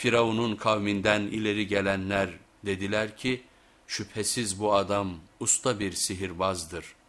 Firavun'un kavminden ileri gelenler dediler ki şüphesiz bu adam usta bir sihirbazdır.''